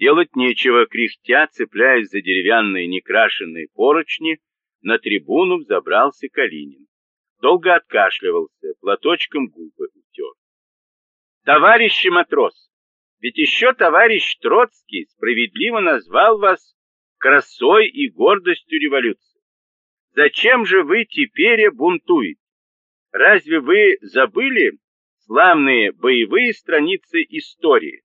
Делать нечего, кряхтя, цепляясь за деревянные некрашенные поручни, на трибуну взобрался Калинин. Долго откашливался, платочком губы утер. Товарищи матрос, ведь еще товарищ Троцкий справедливо назвал вас красой и гордостью революции. Зачем же вы теперь бунтуете? Разве вы забыли славные боевые страницы истории?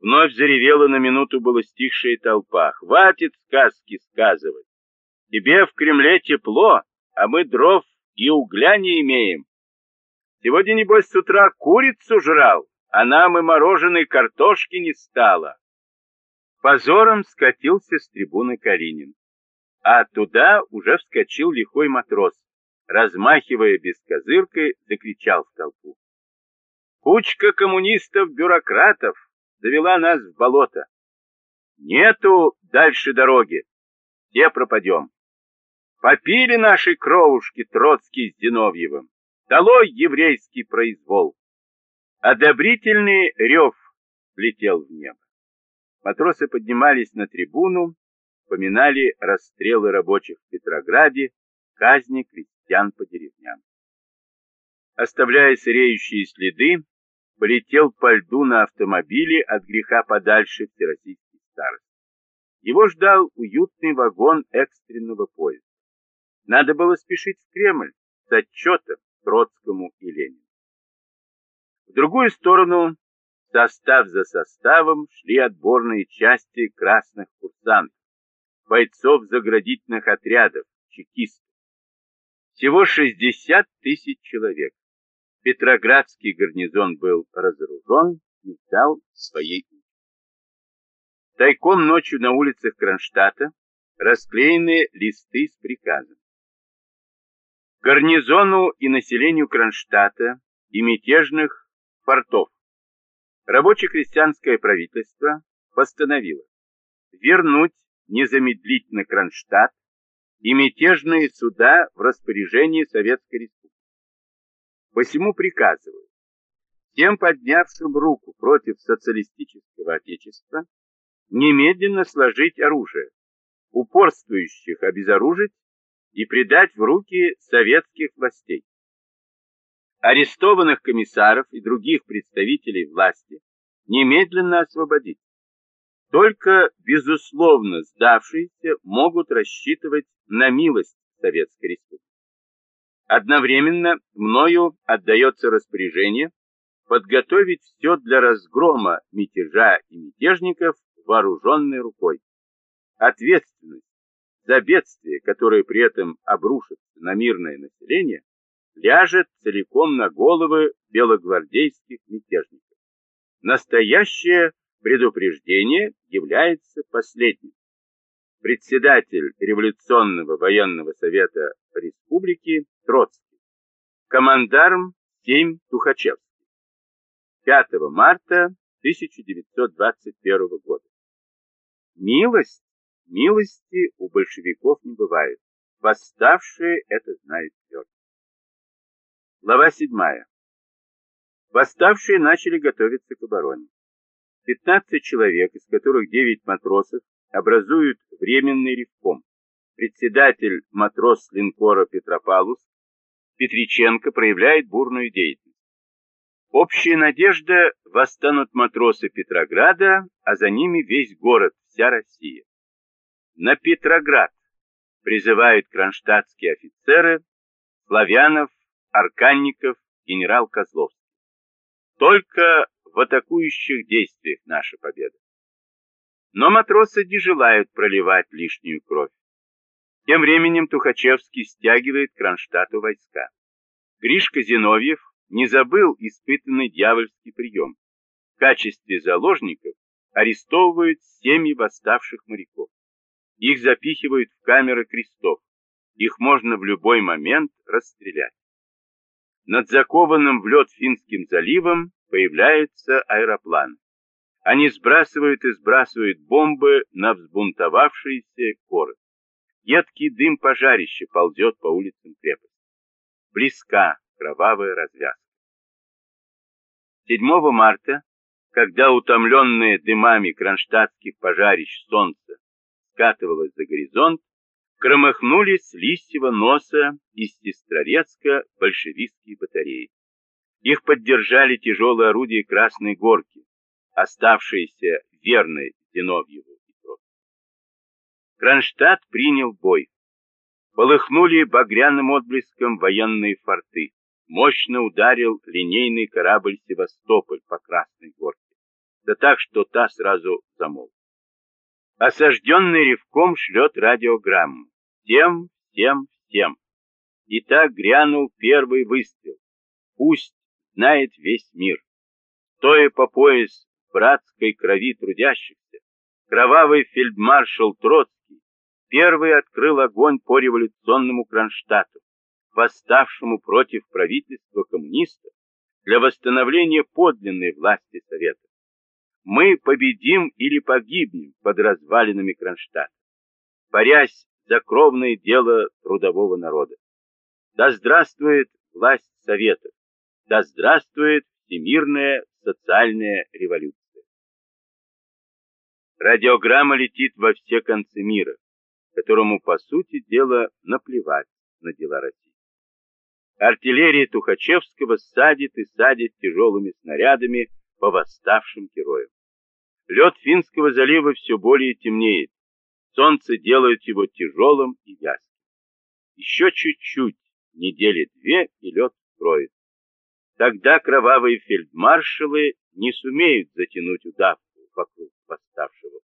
Вновь заревела на минуту была стихшая толпа. Хватит сказки сказывать. Тебе в Кремле тепло, а мы дров и угля не имеем. Сегодня, небось, с утра курицу жрал, а нам и мороженой картошки не стало. Позором скатился с трибуны Каринин. А туда уже вскочил лихой матрос, размахивая бескозыркой, закричал в толпу. Кучка коммунистов-бюрократов завела нас в болото. Нету дальше дороги, где пропадем. Попили наши кровушки Троцкий с Зиновьевым. Долой еврейский произвол. Одобрительный рев летел в небо. Матросы поднимались на трибуну, поминали расстрелы рабочих в Петрограде, казни крестьян по деревням. Оставляя сыреющие следы, полетел по льду на автомобиле от греха подальше всероссийский старост. Его ждал уютный вагон экстренного поезда. Надо было спешить в Кремль с отчетом Троцкому и Ленину. В другую сторону, состав за составом, шли отборные части красных курсантов, бойцов заградительных отрядов, чекистов. Всего 60 тысяч человек. Петроградский гарнизон был разоружен и ждал своей. Тайком ночью на улицах Кронштадта расклеены листы с приказом. Гарнизону и населению Кронштадта и мятежных фортов рабоче-крестьянское правительство постановило вернуть незамедлительно Кронштадт и мятежные суда в распоряжении Советской Республики. Посему приказываю тем поднявшим руку против социалистического отечества немедленно сложить оружие, упорствующих обезоружить и предать в руки советских властей. Арестованных комиссаров и других представителей власти немедленно освободить. Только безусловно сдавшиеся могут рассчитывать на милость Советской Республики. Одновременно мною отдается распоряжение подготовить все для разгрома мятежа и мятежников вооруженной рукой. Ответственность за бедствие, которое при этом обрушится на мирное население, ляжет целиком на головы белогвардейских мятежников. Настоящее предупреждение является последним. Председатель Революционного военного совета республики Троцкий. Командарм 7 Тухачевский. 5 марта 1921 года. Милость, милости у большевиков не бывает. Восставшие это знают твердо. Глава 7. Восставшие начали готовиться к обороне. 15 человек, из которых 9 матросов, образуют временный ревком председатель матрос линкора Петропавловск, Петриченко проявляет бурную деятельность. Общая надежда восстанут матросы Петрограда, а за ними весь город, вся Россия. На Петроград призывают кронштадтские офицеры Славянов, Арканников, генерал Козловский. Только в атакующих действиях наша победа. Но матросы не желают проливать лишнюю кровь. Тем временем Тухачевский стягивает Кронштадту войска. Гришка Зиновьев не забыл испытанный дьявольский прием. В качестве заложников арестовывают семьи восставших моряков. Их запихивают в камеры крестов. Их можно в любой момент расстрелять. Над закованным в лед Финским заливом появляются аэропланы. Они сбрасывают и сбрасывают бомбы на взбунтовавшиеся город. Едкий дым пожарища ползет по улицам крепости. Близка кровавая развязка. 7 марта Когда утомленное дымами кронштадтских пожарищ солнце скатывалось за горизонт, громыхнули с листьего носа из Сестрорецка большевистские батареи. Их поддержали тяжелые орудия Красной Горки, оставшиеся верной Зиновьеву и. Кронштадт принял бой. Полыхнули багряным отблеском военные форты. Мощно ударил линейный корабль «Севастополь» по Красной Горке. Да так, что та сразу замолк. Осажденный ревком шлет радиограмму. Всем, всем, всем. И так грянул первый выстрел. Пусть знает весь мир. Стоя по пояс братской крови трудящихся, кровавый фельдмаршал Троцкий первый открыл огонь по революционному Кронштадту, восставшему против правительства коммунистов для восстановления подлинной власти Совета. Мы победим или погибнем под развалинами Кронштадта, борясь за кровное дело трудового народа. Да здравствует власть Советов! Да здравствует всемирная социальная революция! Радиограмма летит во все концы мира, которому, по сути дела, наплевать на дела России. Артиллерия Тухачевского садит и садит тяжелыми снарядами по восставшим героям. Лед Финского залива все более темнеет, солнце делает его тяжелым и вязким. Еще чуть-чуть, недели две, и лед скроет. Тогда кровавые фельдмаршалы не сумеют затянуть удавку вокруг восставшего.